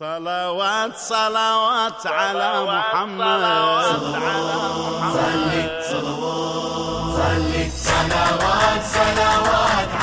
صلوات صلوات على محمد. صلوات صلي صلوات صلوات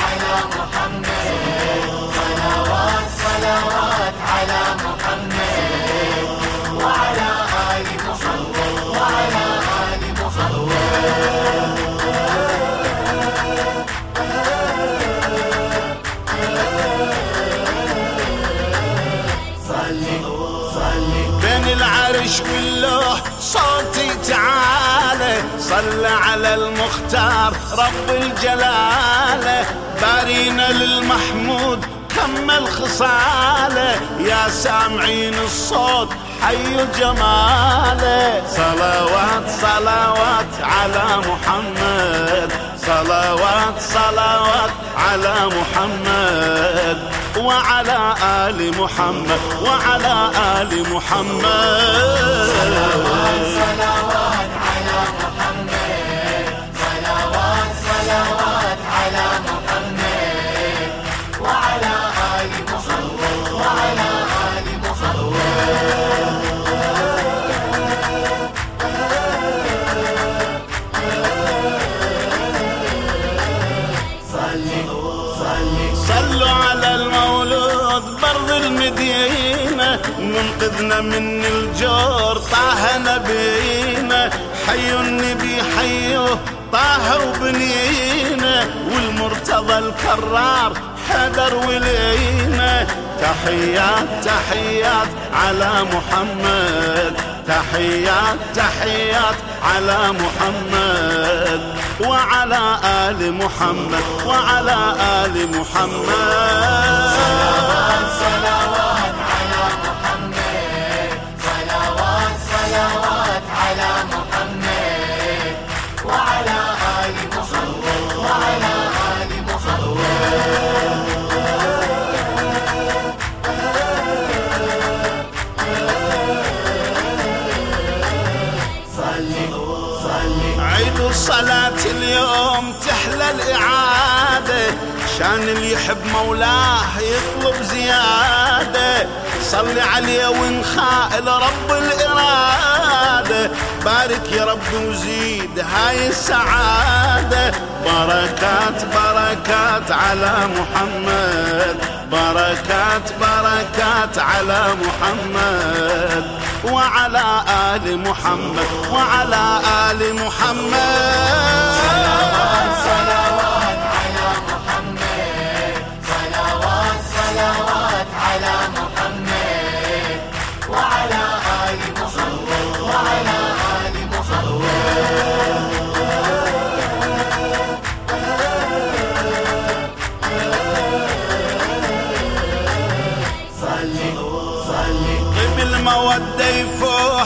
العرش واللوح صوتي تعالى صلى على المختار رب الجلالة. بارينا للمحمود كمل خصاله يا سامعين الصوت حي جماله. صلوات صلوات على محمد صلوات صلوات على محمد. وعلى آل محمد وعلى آل محمد. صلوات المدينة منقذنا من الجور طه نبينا حي النبي حيه طه وبنينا. والمرتضى الكرار حدر ولينا. تحيات تحيات على محمد. تحيات تحيات على محمد. وعلى آل محمد وعلى آل محمد. الصلاة اليوم تحلى الإعادة شان اللي يحب مولاه يطلب زيادة. صلي عليه وانخاء رب الإرادة. بارك يا رب وزيد هاي السعادة. بركات بركات على محمد. بركات بركات على محمد. وعلى آل محمد وعلى آل محمد.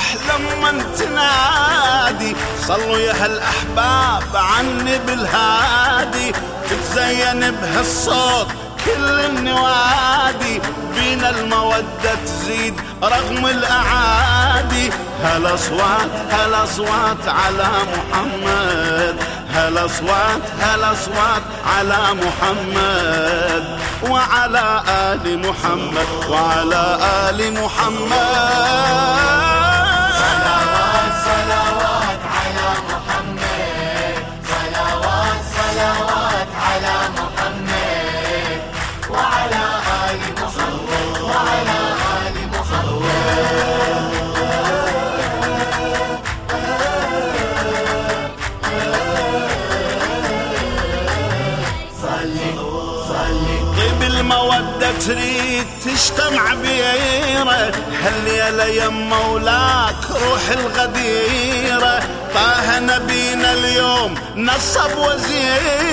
يفوح لما تنادي صلوا يا هالأحباب عني بالهادي. تتزين بهالصوت كل النوادي. بينا المودة تزيد رغم الأعادي. هالأصوات هالأصوات على محمد. هالأصوات هالأصوات على محمد. وعلى آل محمد وعلى آل محمد. تريد تجتمع بيرة هالليلة يا مولاك روح الغديرة. طه نبينا اليوم نصب وزيرة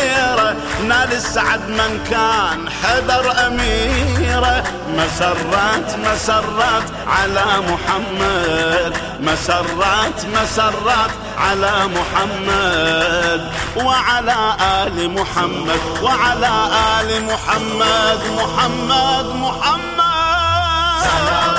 نال السعد من كان حذر أميرة. مسرات مسرات على محمد. مسرات مسرات على محمد. وعلى آل محمد وعلى آل محمد محمد محمد. صلوات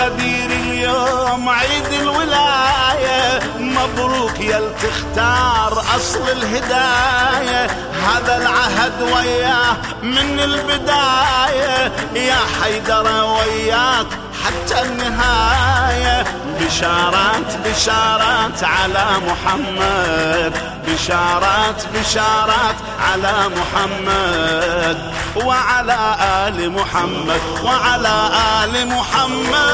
الغدير اليوم عيد الولاية. مبروك يا تختار أصل الهداية. هذا العهد وياه من البداية. يا حيدر وياك حتى النهاية. بشارات بشارات على محمد. بشارات بشارات على محمد وعلى آل محمد وعلى آل محمد.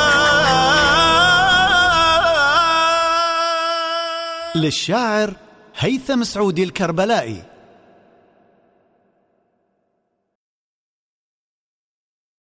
للشاعر هيثم سعودي الكربلائي.